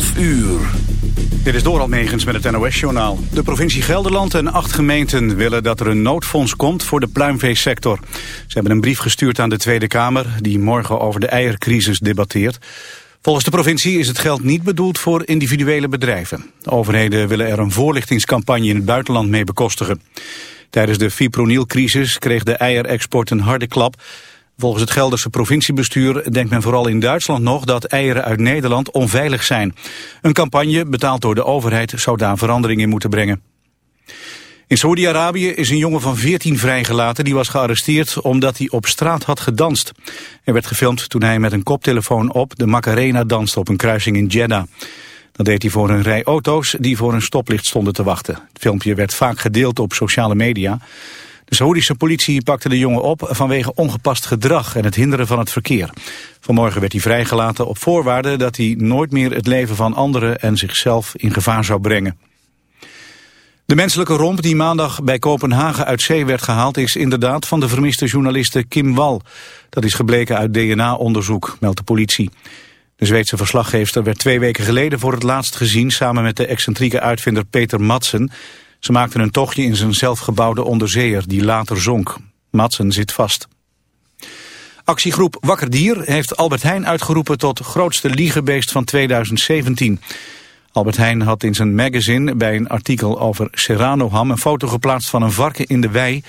12 uur. Dit is Doral Megens met het NOS-journaal. De provincie Gelderland en acht gemeenten willen dat er een noodfonds komt voor de pluimveesector. Ze hebben een brief gestuurd aan de Tweede Kamer... die morgen over de eiercrisis debatteert. Volgens de provincie is het geld niet bedoeld voor individuele bedrijven. De overheden willen er een voorlichtingscampagne in het buitenland mee bekostigen. Tijdens de fipronilcrisis kreeg de eierexport een harde klap... Volgens het Gelderse provinciebestuur denkt men vooral in Duitsland nog dat eieren uit Nederland onveilig zijn. Een campagne, betaald door de overheid, zou daar verandering in moeten brengen. In Saoedi-Arabië is een jongen van 14 vrijgelaten die was gearresteerd omdat hij op straat had gedanst. Hij werd gefilmd toen hij met een koptelefoon op de Macarena danste op een kruising in Jeddah. Dat deed hij voor een rij auto's die voor een stoplicht stonden te wachten. Het filmpje werd vaak gedeeld op sociale media. De Saoedische politie pakte de jongen op vanwege ongepast gedrag en het hinderen van het verkeer. Vanmorgen werd hij vrijgelaten op voorwaarde dat hij nooit meer het leven van anderen en zichzelf in gevaar zou brengen. De menselijke romp die maandag bij Kopenhagen uit zee werd gehaald... is inderdaad van de vermiste journaliste Kim Wall. Dat is gebleken uit DNA-onderzoek, meldt de politie. De Zweedse verslaggeefster werd twee weken geleden voor het laatst gezien... samen met de excentrieke uitvinder Peter Madsen. Ze maakten een tochtje in zijn zelfgebouwde onderzeeër die later zonk. Madsen zit vast. Actiegroep Wakker Dier heeft Albert Heijn uitgeroepen tot grootste liegebeest van 2017. Albert Heijn had in zijn magazine bij een artikel over Serrano-ham een foto geplaatst van een varken in de wei.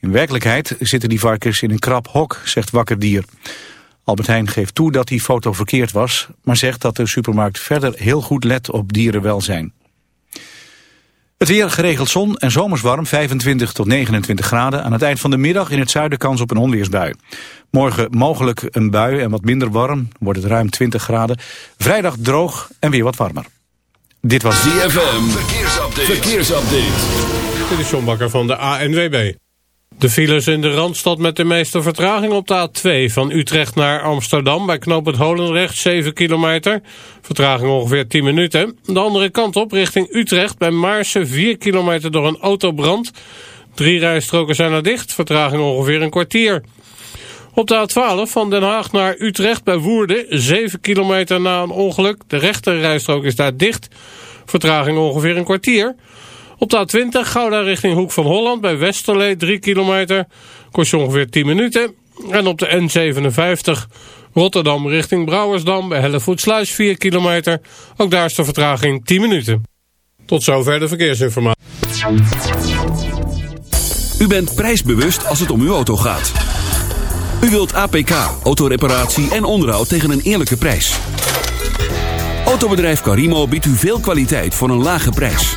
In werkelijkheid zitten die varkens in een krap hok, zegt Wakker Dier. Albert Heijn geeft toe dat die foto verkeerd was, maar zegt dat de supermarkt verder heel goed let op dierenwelzijn. Het weer geregeld zon en zomers warm, 25 tot 29 graden. Aan het eind van de middag in het zuiden kans op een onweersbui. Morgen mogelijk een bui en wat minder warm, wordt het ruim 20 graden. Vrijdag droog en weer wat warmer. Dit was DFM. Verkeersupdate. Verkeersupdate. Dit is John Bakker van de ANWB. De files in de Randstad met de meeste vertraging op de A2 van Utrecht naar Amsterdam bij knooppunt Holenrecht 7 kilometer. Vertraging ongeveer 10 minuten. De andere kant op richting Utrecht bij Maarsen 4 kilometer door een autobrand. Drie rijstroken zijn er dicht, vertraging ongeveer een kwartier. Op de A12 van Den Haag naar Utrecht bij Woerden 7 kilometer na een ongeluk. De rechter rijstrook is daar dicht, vertraging ongeveer een kwartier. Op de A20 Gouda richting Hoek van Holland bij Westerlee 3 kilometer. Kost je ongeveer 10 minuten. En op de N57 Rotterdam richting Brouwersdam bij Hellevoetsluis 4 kilometer. Ook daar is de vertraging 10 minuten. Tot zover de verkeersinformatie. U bent prijsbewust als het om uw auto gaat. U wilt APK, autoreparatie en onderhoud tegen een eerlijke prijs. Autobedrijf Carimo biedt u veel kwaliteit voor een lage prijs.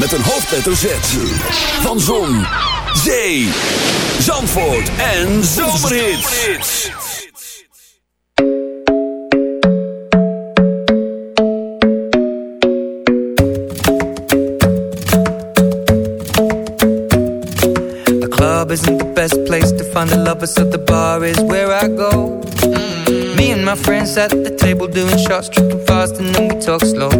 met een hoofdletter Z. Van Zon, Zee, Zandvoort en Zomerhits. The club isn't the best place to find the lovers, so the bar is where I go. Me and my friends at the table doing shots, tripping fast and then we talk slow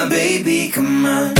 my baby, come on.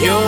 Yo.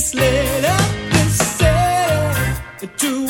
Please let up this city to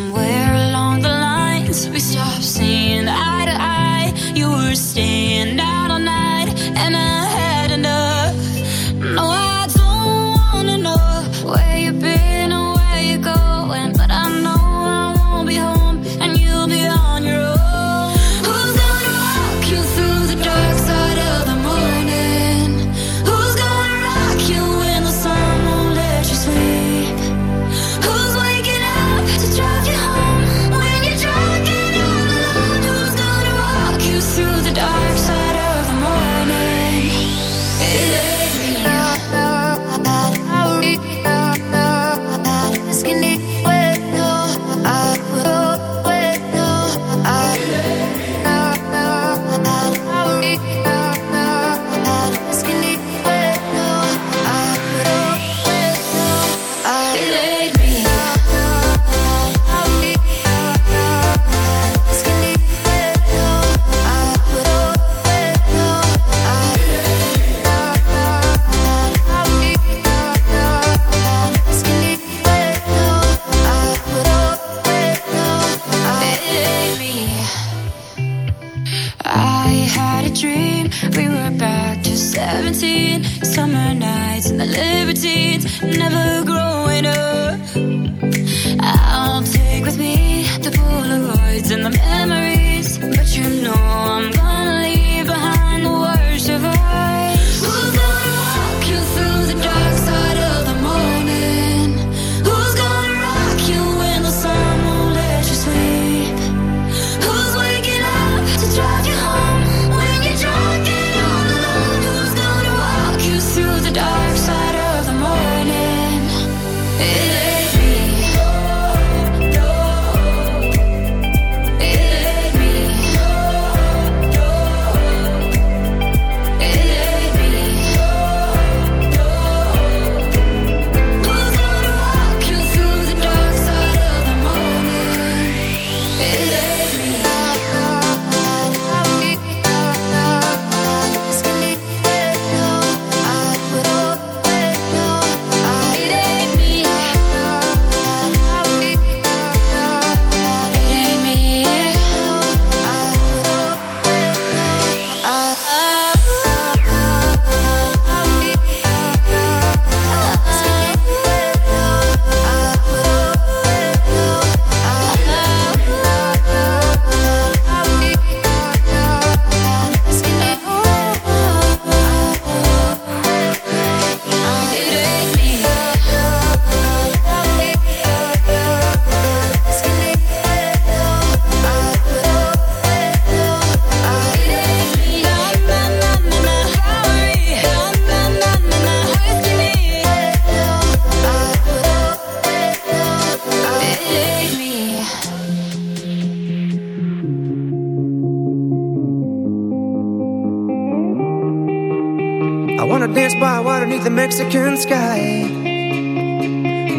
understand.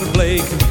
Blake.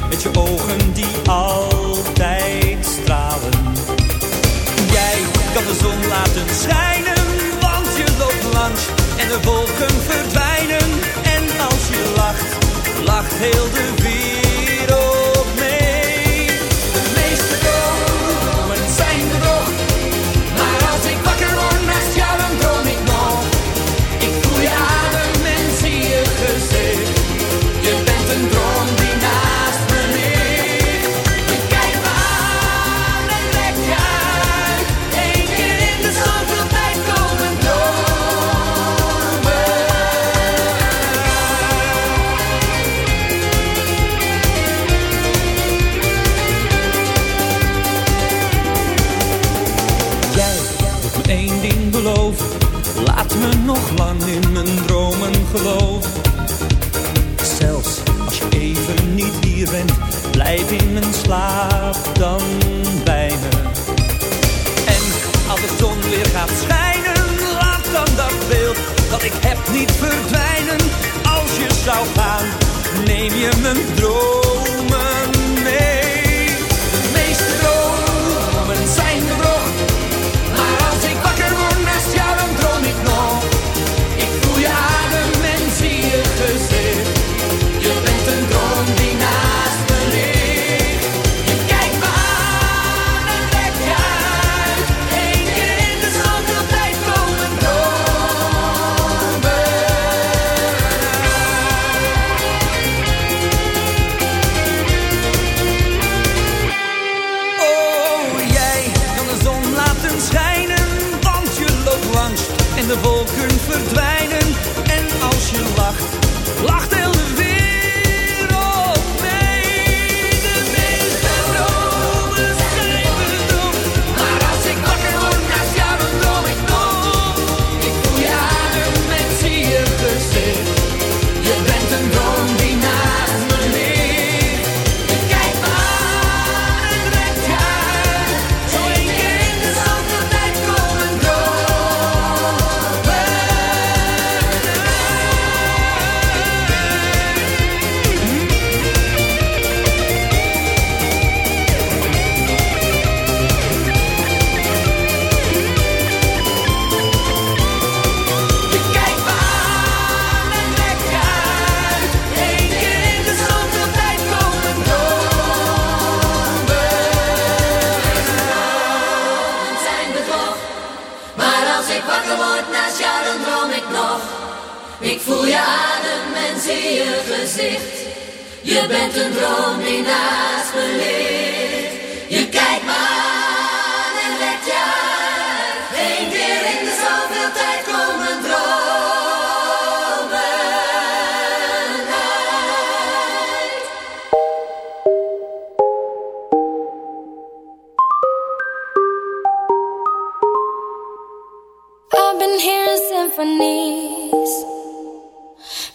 Been hearing symphonies.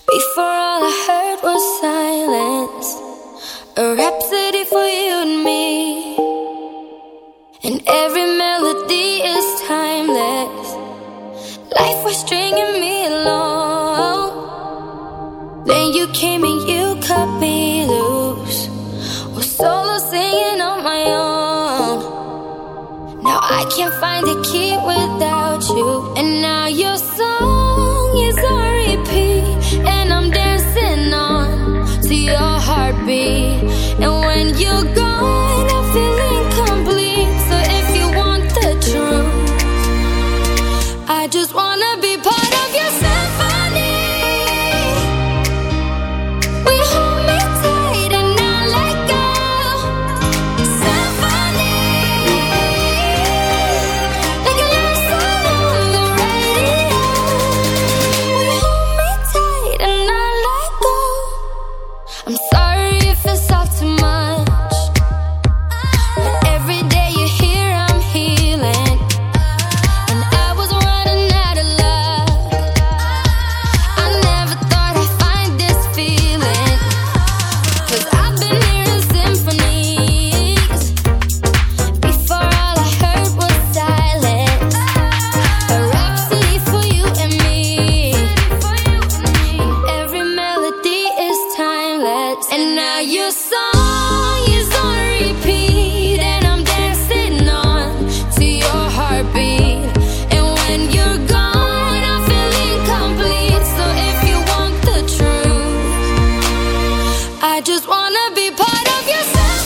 Before all I heard was silence. wanna be part of your